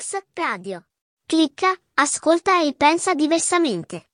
Mix Radio. Clicca, ascolta e pensa diversamente.